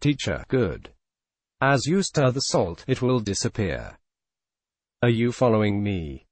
Teacher, good. As you stir the salt, it will disappear. Are you following me?